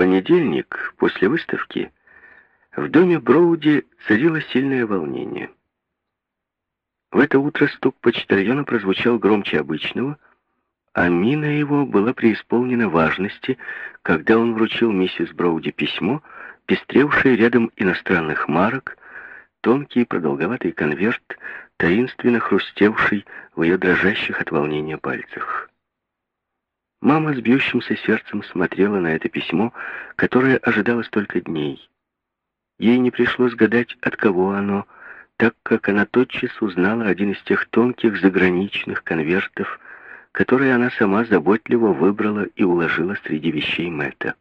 понедельник, после выставки, в доме Броуди царило сильное волнение. В это утро стук почтальона прозвучал громче обычного, а мина его была преисполнена важности, когда он вручил миссис Броуди письмо, пестревшее рядом иностранных марок, тонкий продолговатый конверт, таинственно хрустевший в ее дрожащих от волнения пальцах. Мама с бьющимся сердцем смотрела на это письмо, которое ожидало столько дней. Ей не пришлось гадать, от кого оно, так как она тотчас узнала один из тех тонких заграничных конвертов, которые она сама заботливо выбрала и уложила среди вещей Мэтта.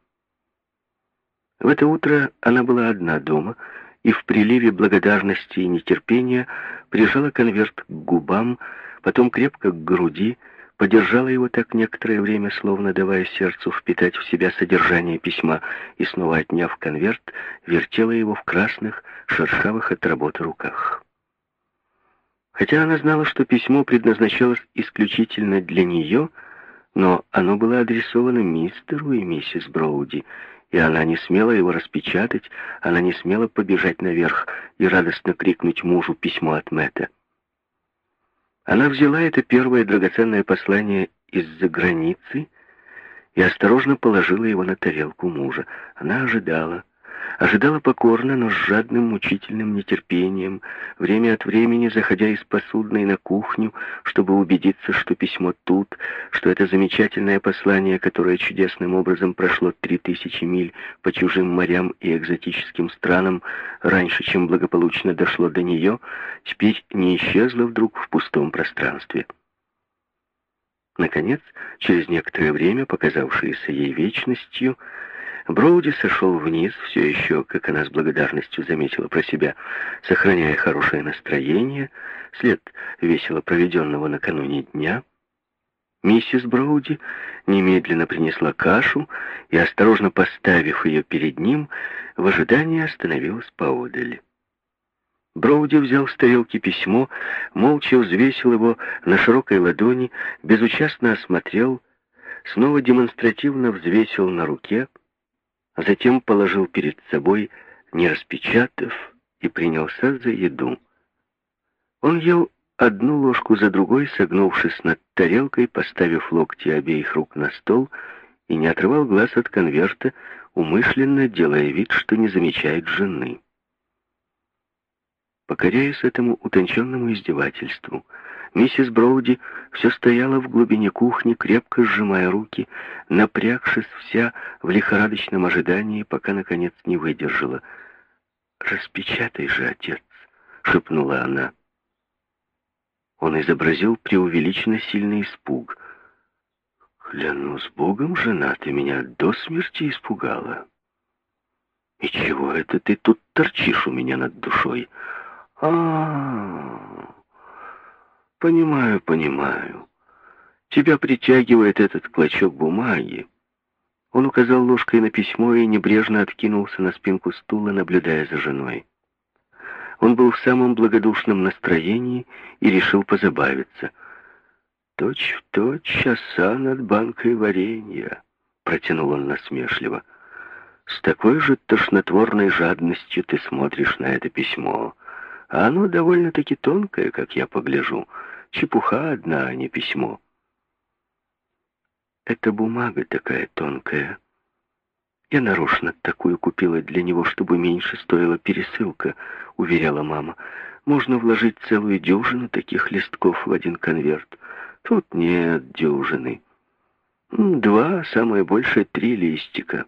В это утро она была одна дома и в приливе благодарности и нетерпения прижала конверт к губам, потом крепко к груди, подержала его так некоторое время, словно давая сердцу впитать в себя содержание письма, и снова отняв конверт, вертела его в красных, шершавых от работы руках. Хотя она знала, что письмо предназначалось исключительно для нее, но оно было адресовано мистеру и миссис Броуди, и она не смела его распечатать, она не смела побежать наверх и радостно крикнуть мужу письмо от Мэтта. Она взяла это первое драгоценное послание из-за границы и осторожно положила его на тарелку мужа. Она ожидала, ожидала покорно, но с жадным мучительным нетерпением, время от времени заходя из посудной на кухню, чтобы убедиться, что письмо тут, что это замечательное послание, которое чудесным образом прошло три тысячи миль по чужим морям и экзотическим странам, раньше, чем благополучно дошло до нее, теперь не исчезло вдруг в пустом пространстве. Наконец, через некоторое время, показавшееся ей вечностью, Броуди сошел вниз, все еще, как она с благодарностью заметила про себя, сохраняя хорошее настроение, след весело проведенного накануне дня. Миссис Броуди немедленно принесла кашу и, осторожно поставив ее перед ним, в ожидании остановилась поодаль. Броуди взял с тарелки письмо, молча взвесил его на широкой ладони, безучастно осмотрел, снова демонстративно взвесил на руке — затем положил перед собой, не распечатав, и принялся за еду. Он ел одну ложку за другой, согнувшись над тарелкой, поставив локти обеих рук на стол, и не отрывал глаз от конверта, умышленно делая вид, что не замечает жены. Покоряясь этому утонченному издевательству, Миссис Броуди все стояла в глубине кухни, крепко сжимая руки, напрягшись вся в лихорадочном ожидании, пока, наконец, не выдержала. «Распечатай же, отец!» — шепнула она. Он изобразил преувеличенно сильный испуг. «Клянусь Богом, жена, ты меня до смерти испугала. И чего это ты тут торчишь у меня над душой? А-а-а!» Понимаю, понимаю. Тебя притягивает этот клочок бумаги. Он указал ложкой на письмо и небрежно откинулся на спинку стула, наблюдая за женой. Он был в самом благодушном настроении и решил позабавиться. «Точь в точь часа над банкой варенья», — протянул он насмешливо. «С такой же тошнотворной жадностью ты смотришь на это письмо, а оно довольно-таки тонкое, как я погляжу». Чепуха одна, а не письмо. Это бумага такая тонкая. Я нарочно такую купила для него, чтобы меньше стоила пересылка, уверяла мама. Можно вложить целую дюжину таких листков в один конверт. Тут нет дюжины. Два, самое большее три листика.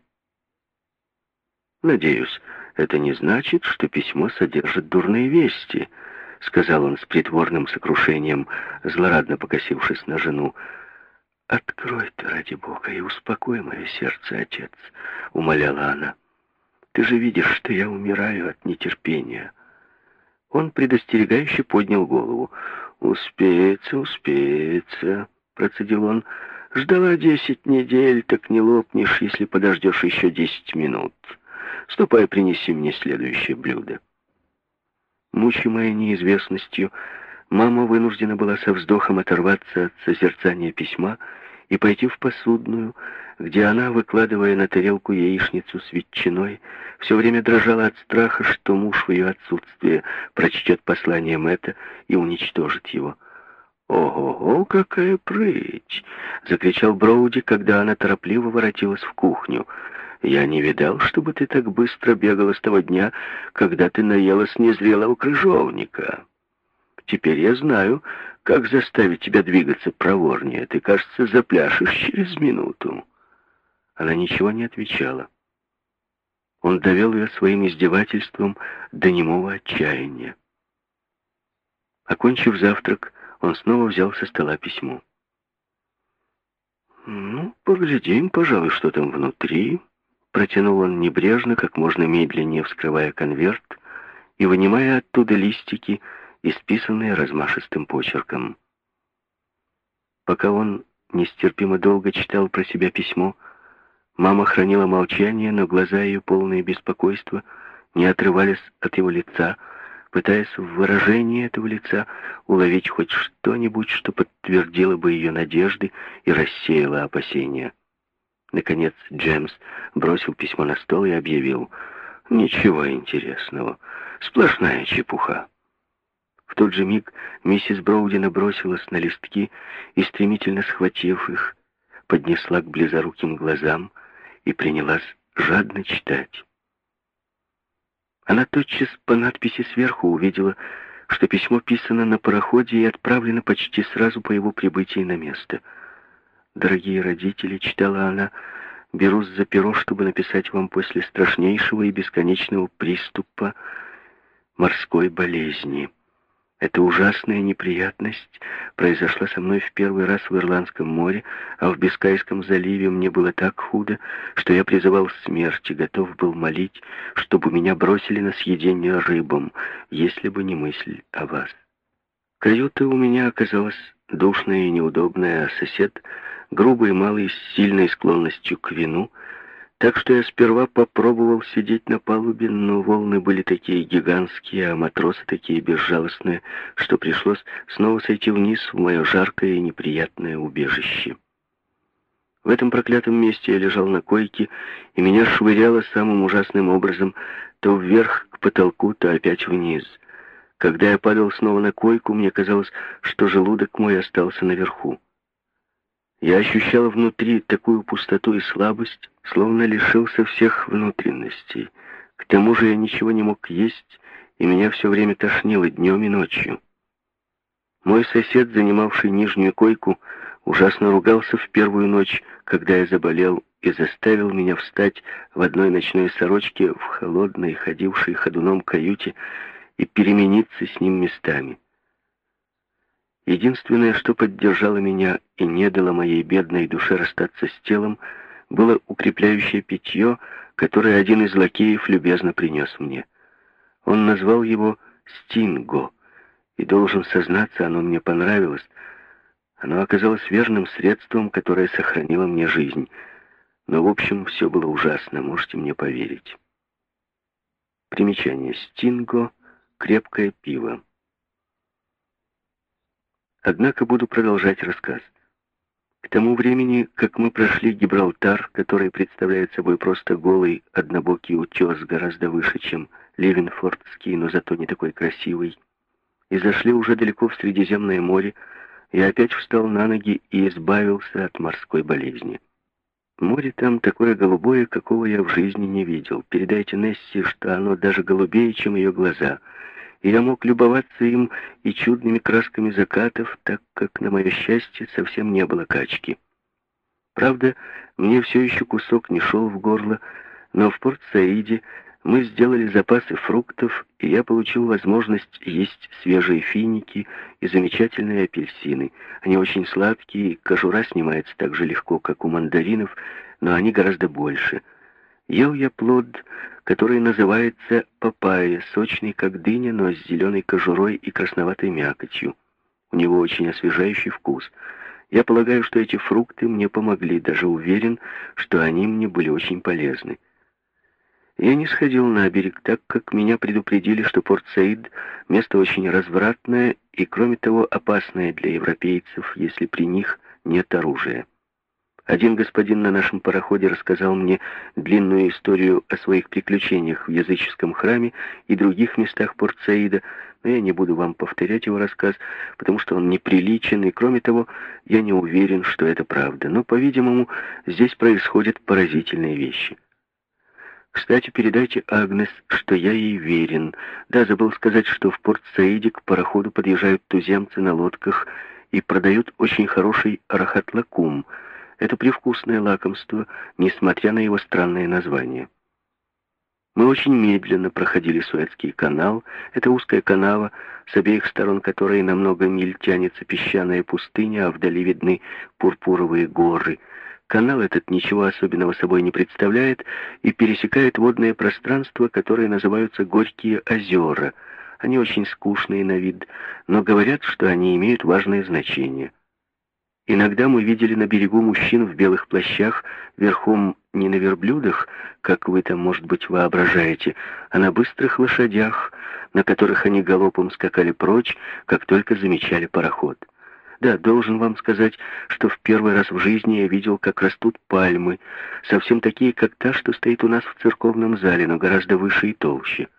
Надеюсь, это не значит, что письмо содержит дурные вести, — сказал он с притворным сокрушением, злорадно покосившись на жену. «Открой ты, ради Бога, и успокой мое сердце, отец», — умоляла она. «Ты же видишь, что я умираю от нетерпения». Он предостерегающе поднял голову. «Успеется, успеется», — процедил он. «Ждала десять недель, так не лопнешь, если подождешь еще десять минут. Ступай, принеси мне следующее блюдо». Мучимая неизвестностью, мама вынуждена была со вздохом оторваться от созерцания письма и пойти в посудную, где она, выкладывая на тарелку яичницу с ветчиной, все время дрожала от страха, что муж в ее отсутствие прочтет послание Мэтта и уничтожит его. «Ого-го, какая прыть!» — закричал Броуди, когда она торопливо воротилась в кухню. «Я не видал, чтобы ты так быстро бегала с того дня, когда ты наелась незрелого крыжовника. Теперь я знаю, как заставить тебя двигаться проворнее. Ты, кажется, запляшешь через минуту». Она ничего не отвечала. Он довел ее своим издевательством до немого отчаяния. Окончив завтрак, он снова взял со стола письмо. «Ну, поглядим, пожалуй, что там внутри», — протянул он небрежно, как можно медленнее вскрывая конверт и вынимая оттуда листики, исписанные размашистым почерком. Пока он нестерпимо долго читал про себя письмо, мама хранила молчание, но глаза ее, полные беспокойства, не отрывались от его лица, пытаясь в выражении этого лица уловить хоть что-нибудь, что подтвердило бы ее надежды и рассеяло опасения. Наконец Джемс бросил письмо на стол и объявил «Ничего интересного, сплошная чепуха». В тот же миг миссис Броуди набросилась на листки и, стремительно схватив их, поднесла к близоруким глазам и принялась жадно читать. Она тотчас по надписи сверху увидела, что письмо писано на пароходе и отправлено почти сразу по его прибытии на место. «Дорогие родители», — читала она, — «берусь за перо, чтобы написать вам после страшнейшего и бесконечного приступа морской болезни». Эта ужасная неприятность произошла со мной в первый раз в Ирландском море, а в Бискайском заливе мне было так худо, что я призывал смерти, готов был молить, чтобы меня бросили на съедение рыбам, если бы не мысль о вас. Каюта у меня оказалась душная и неудобная, а сосед, грубый, малый, с сильной склонностью к вину, так что я сперва попробовал сидеть на палубе, но волны были такие гигантские, а матросы такие безжалостные, что пришлось снова сойти вниз в мое жаркое и неприятное убежище. В этом проклятом месте я лежал на койке, и меня швыряло самым ужасным образом то вверх к потолку, то опять вниз. Когда я падал снова на койку, мне казалось, что желудок мой остался наверху. Я ощущал внутри такую пустоту и слабость, словно лишился всех внутренностей. К тому же я ничего не мог есть, и меня все время тошнило днем и ночью. Мой сосед, занимавший нижнюю койку, ужасно ругался в первую ночь, когда я заболел, и заставил меня встать в одной ночной сорочке в холодной, ходившей ходуном каюте и перемениться с ним местами. Единственное, что поддержало меня и не дало моей бедной душе расстаться с телом, было укрепляющее питье, которое один из лакеев любезно принес мне. Он назвал его «Стинго», и, должен сознаться, оно мне понравилось. Оно оказалось верным средством, которое сохранило мне жизнь. Но, в общем, все было ужасно, можете мне поверить. Примечание «Стинго» — крепкое пиво. Однако буду продолжать рассказ. К тому времени, как мы прошли Гибралтар, который представляет собой просто голый, однобокий утес гораздо выше, чем Ливенфордский, но зато не такой красивый, и зашли уже далеко в Средиземное море, я опять встал на ноги и избавился от морской болезни. Море там такое голубое, какого я в жизни не видел. Передайте Несси, что оно даже голубее, чем ее глаза — и я мог любоваться им и чудными красками закатов, так как, на мое счастье, совсем не было качки. Правда, мне все еще кусок не шел в горло, но в Порт-Саиде мы сделали запасы фруктов, и я получил возможность есть свежие финики и замечательные апельсины. Они очень сладкие, кожура снимается так же легко, как у мандаринов, но они гораздо больше. Ел я плод, который называется папайя, сочный как дыня, но с зеленой кожурой и красноватой мякотью. У него очень освежающий вкус. Я полагаю, что эти фрукты мне помогли, даже уверен, что они мне были очень полезны. Я не сходил на берег, так как меня предупредили, что Порт-Саид — место очень развратное и, кроме того, опасное для европейцев, если при них нет оружия. Один господин на нашем пароходе рассказал мне длинную историю о своих приключениях в языческом храме и других местах Порт-Саида, но я не буду вам повторять его рассказ, потому что он неприличен, и, кроме того, я не уверен, что это правда. Но, по-видимому, здесь происходят поразительные вещи. Кстати, передайте Агнес, что я ей верен. Да, забыл сказать, что в Порт-Саиде к пароходу подъезжают туземцы на лодках и продают очень хороший рахат-лакум — это привкусное лакомство, несмотря на его странное название. Мы очень медленно проходили Суэцкий канал. Это узкая канава, с обеих сторон которой на много миль тянется песчаная пустыня, а вдали видны пурпуровые горы. Канал этот ничего особенного собой не представляет и пересекает водное пространство, которое называются Горькие озера. Они очень скучные на вид, но говорят, что они имеют важное значение. Иногда мы видели на берегу мужчин в белых плащах, верхом не на верблюдах, как вы там, может быть, воображаете, а на быстрых лошадях, на которых они галопом скакали прочь, как только замечали пароход. Да, должен вам сказать, что в первый раз в жизни я видел, как растут пальмы, совсем такие, как та, что стоит у нас в церковном зале, но гораздо выше и толще.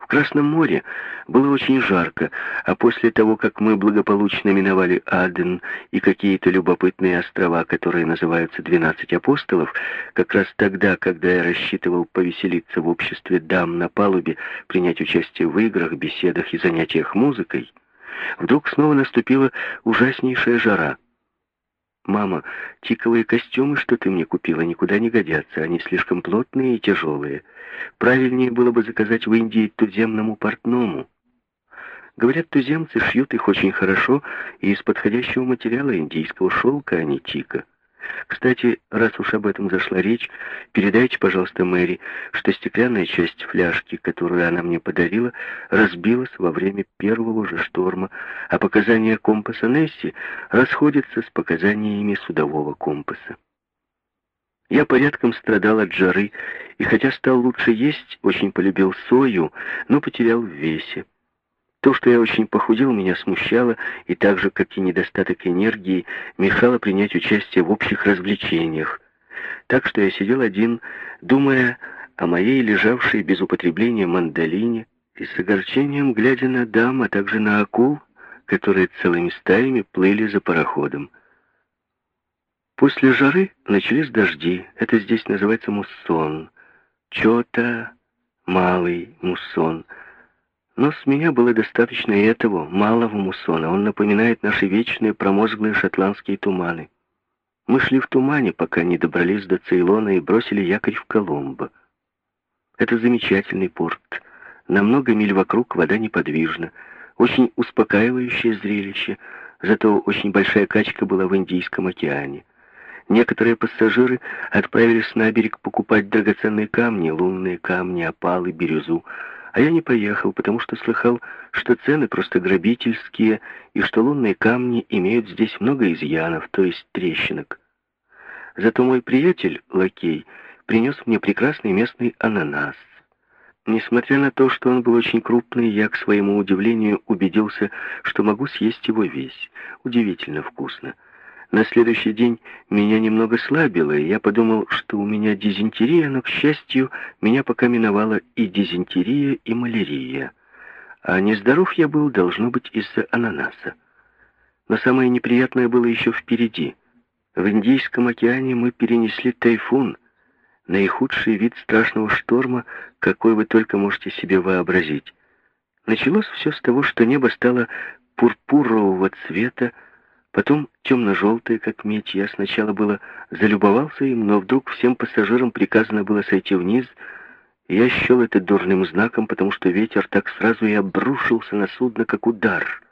В Красном море было очень жарко, а после того, как мы благополучно миновали Аден и какие-то любопытные острова, которые называются «Двенадцать апостолов», как раз тогда, когда я рассчитывал повеселиться в обществе дам на палубе, принять участие в играх, беседах и занятиях музыкой, вдруг снова наступила ужаснейшая жара — «Мама, тиковые костюмы, что ты мне купила, никуда не годятся. Они слишком плотные и тяжелые. Правильнее было бы заказать в Индии туземному портному». Говорят, туземцы шьют их очень хорошо и из подходящего материала индийского шелка, а не тика. Кстати, раз уж об этом зашла речь, передайте, пожалуйста, Мэри, что стеклянная часть фляжки, которую она мне подарила, разбилась во время первого же шторма, а показания компаса Несси расходятся с показаниями судового компаса. Я порядком страдал от жары, и хотя стал лучше есть, очень полюбил сою, но потерял в весе. То, что я очень похудел, меня смущало, и так же, как и недостаток энергии, мешало принять участие в общих развлечениях. Так что я сидел один, думая о моей лежавшей без употребления мандолине, и с огорчением глядя на дам, а также на акул, которые целыми стаями плыли за пароходом. После жары начались дожди. Это здесь называется муссон. Чота, малый муссон — но с меня было достаточно и этого, малого муссона. Он напоминает наши вечные промозглые шотландские туманы. Мы шли в тумане, пока не добрались до Цейлона и бросили якорь в Коломбо. Это замечательный порт. На много миль вокруг вода неподвижна. Очень успокаивающее зрелище, зато очень большая качка была в Индийском океане. Некоторые пассажиры отправились на берег покупать драгоценные камни, лунные камни, опалы, бирюзу, а я не поехал, потому что слыхал, что цены просто грабительские, и что лунные камни имеют здесь много изъянов, то есть трещинок. Зато мой приятель, лакей, принес мне прекрасный местный ананас. Несмотря на то, что он был очень крупный, я, к своему удивлению, убедился, что могу съесть его весь. Удивительно вкусно. На следующий день меня немного слабило, и я подумал, что у меня дизентерия, но, к счастью, меня пока миновала и дизентерия, и малярия. А нездоров я был, должно быть, из-за ананаса. Но самое неприятное было еще впереди. В Индийском океане мы перенесли тайфун, наихудший вид страшного шторма, какой вы только можете себе вообразить. Началось все с того, что небо стало пурпурового цвета, Потом темно-желтое, как медь. Я сначала было залюбовался им, но вдруг всем пассажирам приказано было сойти вниз, я счел это дурным знаком, потому что ветер так сразу и обрушился на судно, как удар.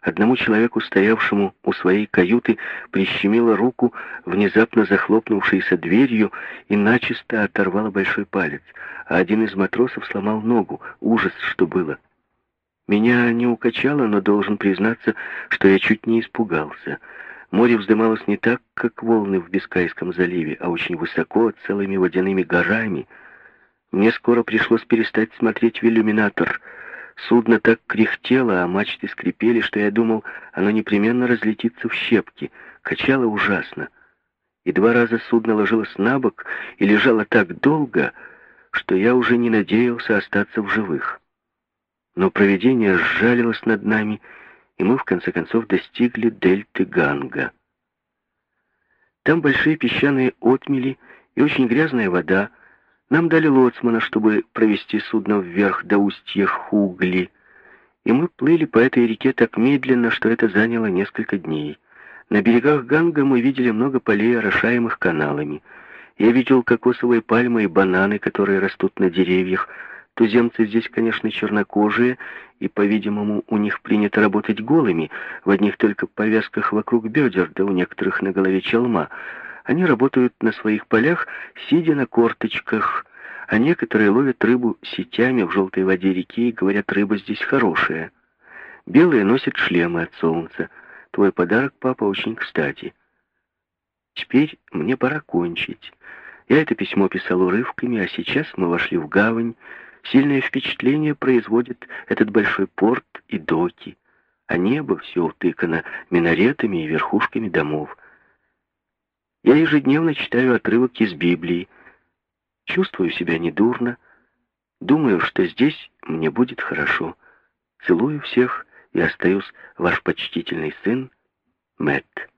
Одному человеку, стоявшему у своей каюты, прищемило руку, внезапно захлопнувшейся дверью, и начисто оторвало большой палец, а один из матросов сломал ногу. Ужас, что было. Меня не укачало, но должен признаться, что я чуть не испугался. Море вздымалось не так, как волны в Бискайском заливе, а очень высоко, целыми водяными горами. Мне скоро пришлось перестать смотреть в иллюминатор. Судно так кряхтело, а мачты скрипели, что я думал, оно непременно разлетится в щепки. Качало ужасно, и два раза судно ложилось на бок и лежало так долго, что я уже не надеялся остаться в живых. Но провидение сжалилось над нами, и мы в конце концов достигли дельты Ганга. Там большие песчаные отмели и очень грязная вода. Нам дали лоцмана, чтобы провести судно вверх до устья Хугли, и мы плыли по этой реке так медленно, что это заняло несколько дней. На берегах Ганга мы видели много полей, орошаемых каналами. Я видел кокосовые пальмы и бананы, которые растут на деревьях, Туземцы здесь, конечно, чернокожие, и, по-видимому, у них принято работать голыми, в одних только повязках вокруг бедер, да у некоторых на голове челма. Они работают на своих полях, сидя на корточках, а некоторые ловят рыбу сетями в желтой воде реки и говорят, рыба здесь хорошая. Белые носят шлемы от солнца. Твой подарок, папа, очень кстати. Теперь мне пора кончить. Я это письмо писал урывками, а сейчас мы вошли в гавань, Сильное впечатление производит этот большой порт и доки, а небо все утыкано минаретами и верхушками домов. Я ежедневно читаю отрывок из Библии, чувствую себя недурно, думаю, что здесь мне будет хорошо. Целую всех и остаюсь ваш почтительный сын Мэтт.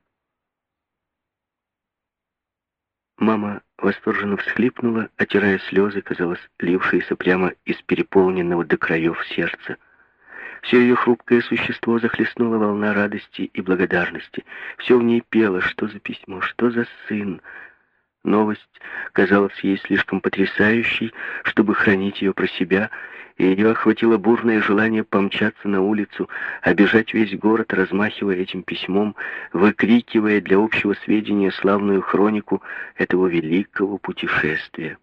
Мама восторженно всхлипнула, отирая слезы, казалось, лившиеся прямо из переполненного до краев сердца. Все ее хрупкое существо захлестнула волна радости и благодарности. Все в ней пело, что за письмо, что за сын, Новость казалась ей слишком потрясающей, чтобы хранить ее про себя, и ее охватило бурное желание помчаться на улицу, обижать весь город, размахивая этим письмом, выкрикивая для общего сведения славную хронику этого великого путешествия.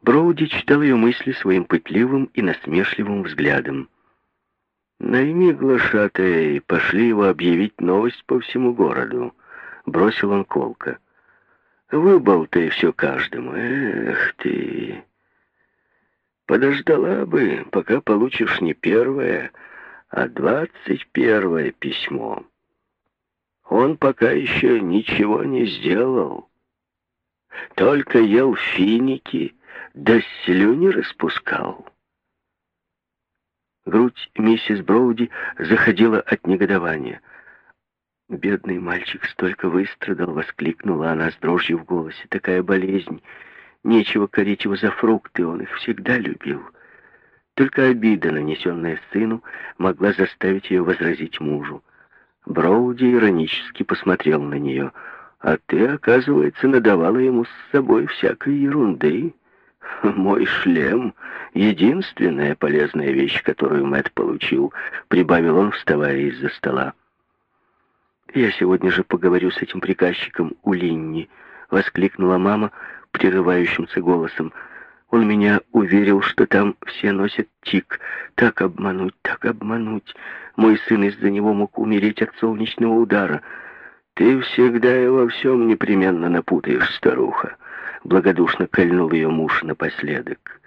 Броуди читал ее мысли своим пытливым и насмешливым взглядом. «Найми глашатая и пошли его объявить новость по всему городу», Бросил он колко. Выболтай все каждому. Эх ты. Подождала бы, пока получишь не первое, а двадцать первое письмо. Он пока еще ничего не сделал. Только ел финики, да слюни распускал. Грудь миссис Броуди заходила от негодования — «Бедный мальчик столько выстрадал!» — воскликнула она с дрожью в голосе. «Такая болезнь! Нечего корить его за фрукты, он их всегда любил». Только обида, нанесенная сыну, могла заставить ее возразить мужу. Броуди иронически посмотрел на нее. «А ты, оказывается, надавала ему с собой всякой ерунды. Мой шлем — единственная полезная вещь, которую Мэтт получил», — прибавил он, вставая из-за стола. «Я сегодня же поговорю с этим приказчиком у Линни», — воскликнула мама прерывающимся голосом. «Он меня уверил, что там все носят тик. Так обмануть, так обмануть. Мой сын из-за него мог умереть от солнечного удара. Ты всегда и во всем непременно напутаешь, старуха», — благодушно кольнул ее муж напоследок.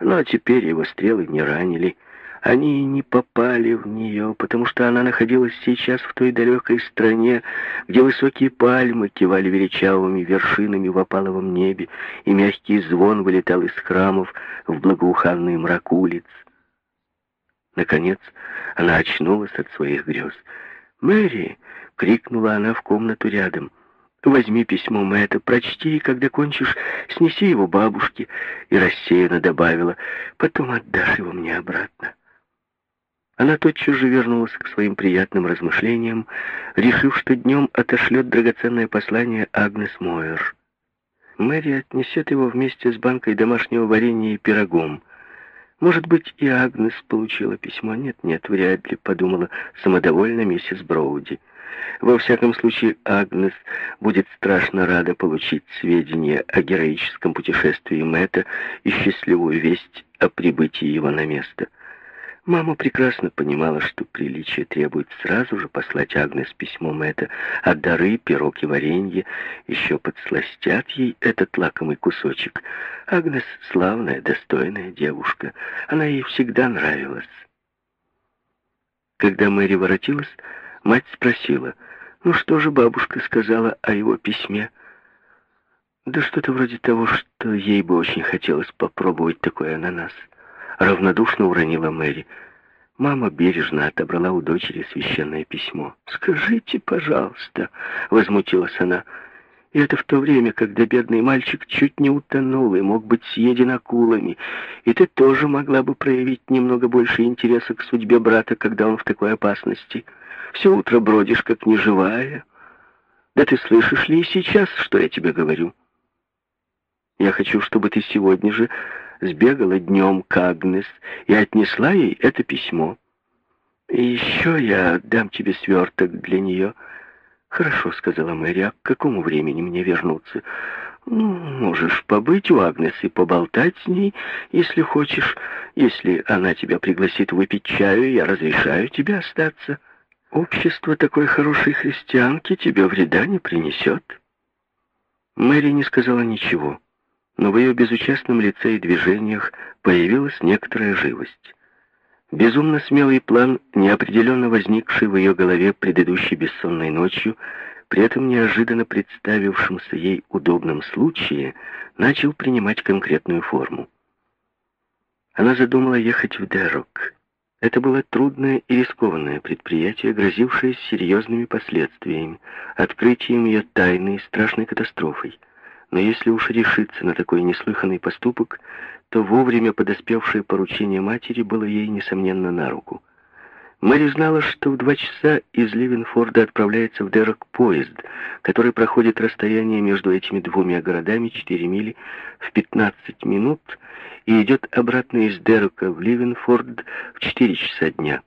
Но теперь его стрелы не ранили, — они не попали в нее, потому что она находилась сейчас в той далекой стране, где высокие пальмы кивали величавыми вершинами в опаловом небе, и мягкий звон вылетал из храмов в благоуханный мрак улиц. Наконец она очнулась от своих грез. «Мэри!» — крикнула она в комнату рядом. «Возьми письмо Мэтта, прочти, и когда кончишь, снеси его бабушке». И рассеянно добавила, «Потом отдашь его мне обратно». Она тотчас же вернулась к своим приятным размышлениям, решив, что днем отошлет драгоценное послание Агнес Мойер. Мэри отнесет его вместе с банкой домашнего варенья и пирогом. Может быть, и Агнес получила письмо. Нет, нет, вряд ли, подумала самодовольно миссис Броуди. Во всяком случае, Агнес будет страшно рада получить сведения о героическом путешествии Мэтта и счастливую весть о прибытии его на место. Мама прекрасно понимала, что приличие требует сразу же послать Агнес письмом это, а дары, пирог и варенье еще подсластят ей этот лакомый кусочек. Агнес славная, достойная девушка. Она ей всегда нравилась. Когда Мэри воротилась, Мать спросила, ну что же бабушка сказала о его письме? Да что-то вроде того, что ей бы очень хотелось попробовать такой ананас. Равнодушно уронила Мэри. Мама бережно отобрала у дочери священное письмо. «Скажите, пожалуйста», — возмутилась она, — «и это в то время, когда бедный мальчик чуть не утонул и мог быть съеден акулами, и ты тоже могла бы проявить немного больше интереса к судьбе брата, когда он в такой опасности. Все утро бродишь, как неживая. Да ты слышишь ли и сейчас, что я тебе говорю? Я хочу, чтобы ты сегодня же сбегала днем к Агнес и отнесла ей это письмо. И еще я дам тебе сверток для нее. Хорошо, сказала Мэри, а к какому времени мне вернуться? Ну, можешь побыть у Агнес и поболтать с ней, если хочешь. Если она тебя пригласит выпить чаю, я разрешаю тебе остаться. Общество такой хорошей христианки тебе вреда не принесет. Мэри не сказала ничего но в ее безучастном лице и движениях появилась некоторая живость. Безумно смелый план, неопределенно возникший в ее голове предыдущей бессонной ночью, при этом неожиданно представившемся ей удобном случае, начал принимать конкретную форму. Она задумала ехать в Дерок. Это было трудное и рискованное предприятие, грозившее серьезными последствиями, открытием ее тайны и страшной катастрофой — но если уж решиться на такой неслыханный поступок, то вовремя подоспевшее поручение матери было ей, несомненно, на руку. Мэри знала, что в два часа из Ливенфорда отправляется в Дерок поезд, который проходит расстояние между этими двумя городами 4 мили в 15 минут и идет обратно из Дерока в Ливенфорд в 4 часа дня.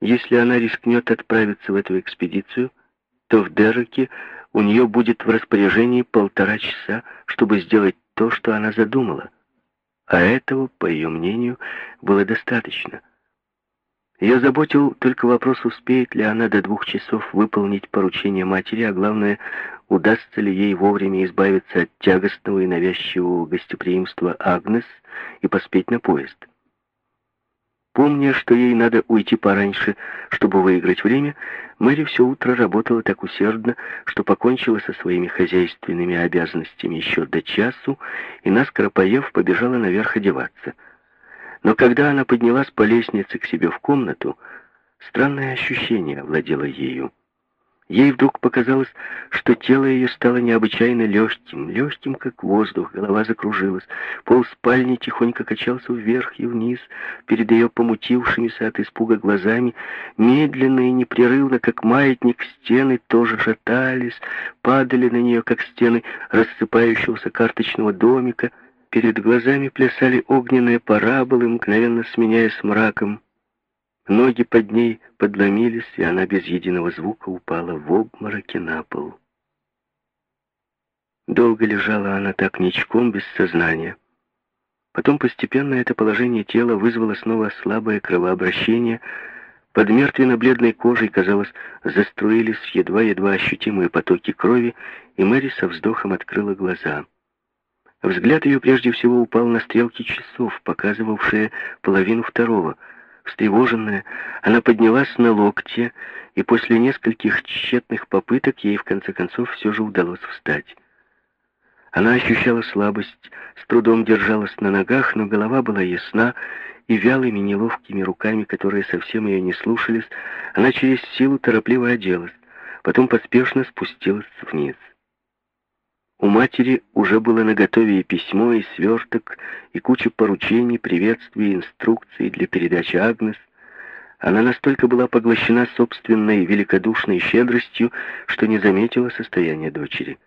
Если она рискнет отправиться в эту экспедицию, то в Дероке у нее будет в распоряжении полтора часа, чтобы сделать то, что она задумала. А этого, по ее мнению, было достаточно. Ее заботил только вопрос, успеет ли она до двух часов выполнить поручение матери, а главное, удастся ли ей вовремя избавиться от тягостного и навязчивого гостеприимства Агнес и поспеть на поезд. Помня, что ей надо уйти пораньше, чтобы выиграть время, Мэри все утро работала так усердно, что покончила со своими хозяйственными обязанностями еще до часу и, наскоро поев, побежала наверх одеваться. Но когда она поднялась по лестнице к себе в комнату, странное ощущение овладело ею. Ей вдруг показалось, что тело ее стало необычайно легким, легким, как воздух, голова закружилась, пол спальни тихонько качался вверх и вниз, перед ее помутившимися от испуга глазами, медленно и непрерывно, как маятник, стены тоже шатались, падали на нее, как стены рассыпающегося карточного домика, перед глазами плясали огненные параболы, мгновенно сменяясь мраком, Ноги под ней подломились, и она без единого звука упала в обмороке на пол. Долго лежала она так ничком, без сознания. Потом постепенно это положение тела вызвало снова слабое кровообращение. Под мертвенно-бледной кожей, казалось, заструились едва-едва ощутимые потоки крови, и Мэри со вздохом открыла глаза. Взгляд ее прежде всего упал на стрелки часов, показывавшие половину второго — Встревоженная, она поднялась на локте, и после нескольких тщетных попыток ей в конце концов все же удалось встать. Она ощущала слабость, с трудом держалась на ногах, но голова была ясна, и вялыми неловкими руками, которые совсем ее не слушались, она через силу торопливо оделась, потом поспешно спустилась вниз. У матери уже было наготове и письмо, и сверток, и куча поручений, приветствий, инструкций для передачи Агнес. Она настолько была поглощена собственной великодушной щедростью, что не заметила состояния дочери.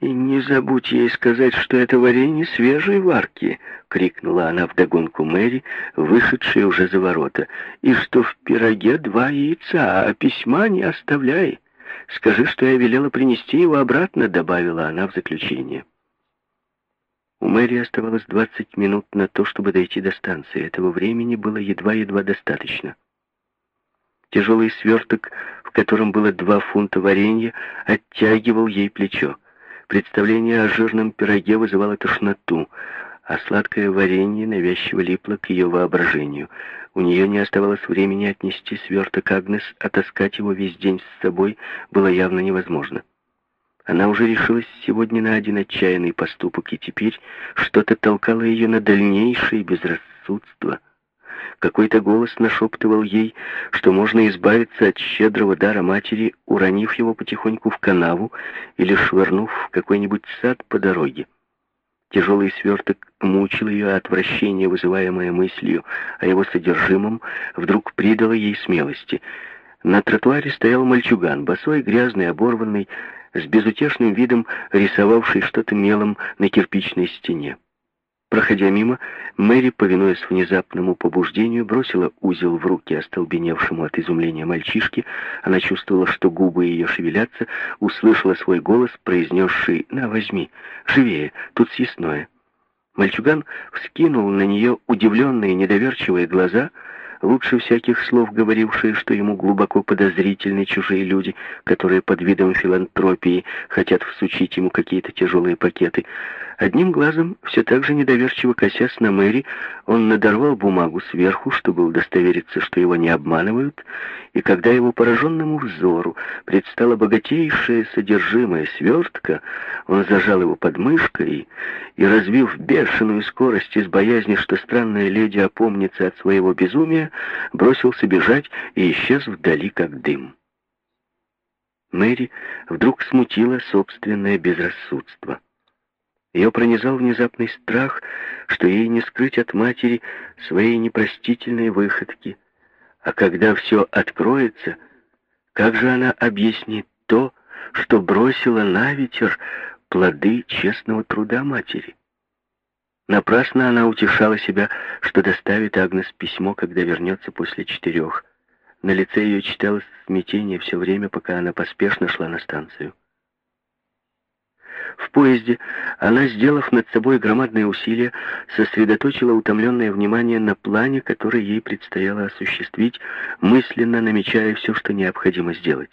«И не забудь ей сказать, что это варенье свежей варки!» — крикнула она вдогонку Мэри, вышедшей уже за ворота. «И что в пироге два яйца, а письма не оставляй!» Скажи, что я велела принести его обратно», — добавила она в заключение. У Мэри оставалось 20 минут на то, чтобы дойти до станции. Этого времени было едва-едва достаточно. Тяжелый сверток, в котором было два фунта варенья, оттягивал ей плечо. Представление о жирном пироге вызывало тошноту, а сладкое варенье навязчиво липло к ее воображению. У нее не оставалось времени отнести сверток Агнес, а таскать его весь день с собой было явно невозможно. Она уже решилась сегодня на один отчаянный поступок, и теперь что-то толкало ее на дальнейшее безрассудство. Какой-то голос нашептывал ей, что можно избавиться от щедрого дара матери, уронив его потихоньку в канаву или швырнув в какой-нибудь сад по дороге. Тяжелый сверток мучил ее, а отвращение, вызываемое мыслью о его содержимом, вдруг придало ей смелости. На тротуаре стоял мальчуган, босой, грязный, оборванный, с безутешным видом рисовавший что-то мелом на кирпичной стене. Проходя мимо, Мэри, повинуясь внезапному побуждению, бросила узел в руки остолбеневшему от изумления мальчишке. Она чувствовала, что губы ее шевелятся, услышала свой голос, произнесший «На, возьми, живее, тут съестное». Мальчуган вскинул на нее удивленные недоверчивые глаза — лучше всяких слов говорившие, что ему глубоко подозрительны чужие люди, которые под видом филантропии хотят всучить ему какие-то тяжелые пакеты. Одним глазом, все так же недоверчиво косясь на Мэри, он надорвал бумагу сверху, чтобы удостовериться, что его не обманывают, и когда его пораженному взору предстало богатейшее содержимое свертка, он зажал его под мышкой и, развив бешеную скорость из боязни, что странная леди опомнится от своего безумия, бросился бежать и исчез вдали, как дым. Мэри вдруг смутила собственное безрассудство. Ее пронизал внезапный страх, что ей не скрыть от матери своей непростительной выходки. А когда все откроется, как же она объяснит то, что бросила на ветер плоды честного труда матери? Напрасно она утешала себя, что доставит Агнес письмо, когда вернется после четырех. На лице ее читалось смятение все время, пока она поспешно шла на станцию. В поезде она, сделав над собой громадные усилия, сосредоточила утомленное внимание на плане, который ей предстояло осуществить, мысленно намечая все, что необходимо сделать.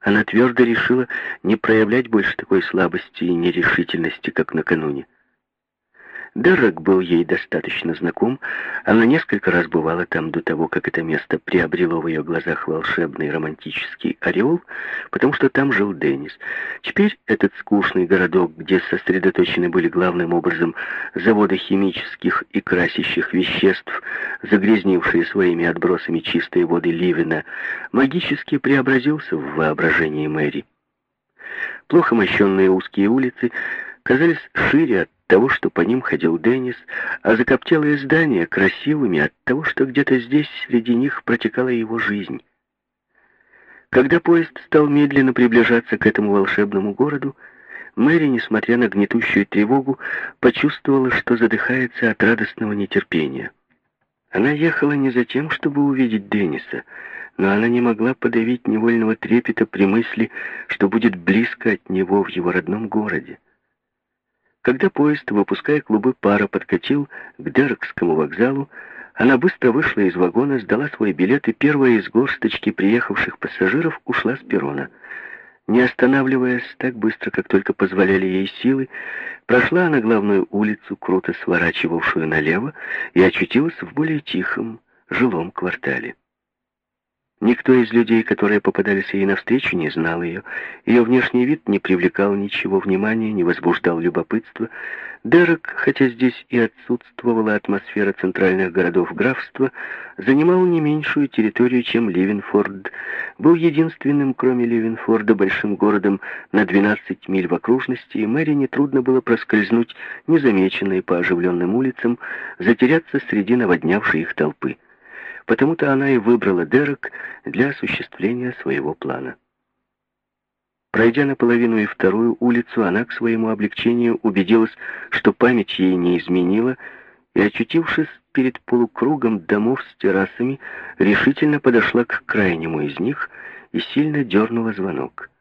Она твердо решила не проявлять больше такой слабости и нерешительности, как накануне. Дерек был ей достаточно знаком, она несколько раз бывала там до того, как это место приобрело в ее глазах волшебный романтический ореол, потому что там жил Деннис. Теперь этот скучный городок, где сосредоточены были главным образом заводы химических и красящих веществ, загрязнившие своими отбросами чистые воды Ливена, магически преобразился в воображении Мэри. Плохо мощенные узкие улицы казались шире от того, что по ним ходил Деннис, а закоптелые здания красивыми от того, что где-то здесь среди них протекала его жизнь. Когда поезд стал медленно приближаться к этому волшебному городу, Мэри, несмотря на гнетущую тревогу, почувствовала, что задыхается от радостного нетерпения. Она ехала не за тем, чтобы увидеть Денниса, но она не могла подавить невольного трепета при мысли, что будет близко от него в его родном городе. Когда поезд, выпуская клубы пара, подкатил к Деркскому вокзалу, она быстро вышла из вагона, сдала свой билет и первая из горсточки приехавших пассажиров ушла с перрона. Не останавливаясь так быстро, как только позволяли ей силы, прошла она главную улицу, круто сворачивавшую налево, и очутилась в более тихом, жилом квартале. Никто из людей, которые попадались ей навстречу, не знал ее. Ее внешний вид не привлекал ничего внимания, не возбуждал любопытства. Дерек, хотя здесь и отсутствовала атмосфера центральных городов графства, занимал не меньшую территорию, чем Ливенфорд. Был единственным, кроме Ливенфорда, большим городом на 12 миль в окружности, и Мэри нетрудно было проскользнуть незамеченной по оживленным улицам, затеряться среди наводнявшей их толпы. Потому-то она и выбрала Дерек для осуществления своего плана. Пройдя наполовину и вторую улицу, она к своему облегчению убедилась, что память ей не изменила, и, очутившись перед полукругом домов с террасами, решительно подошла к крайнему из них и сильно дернула звонок.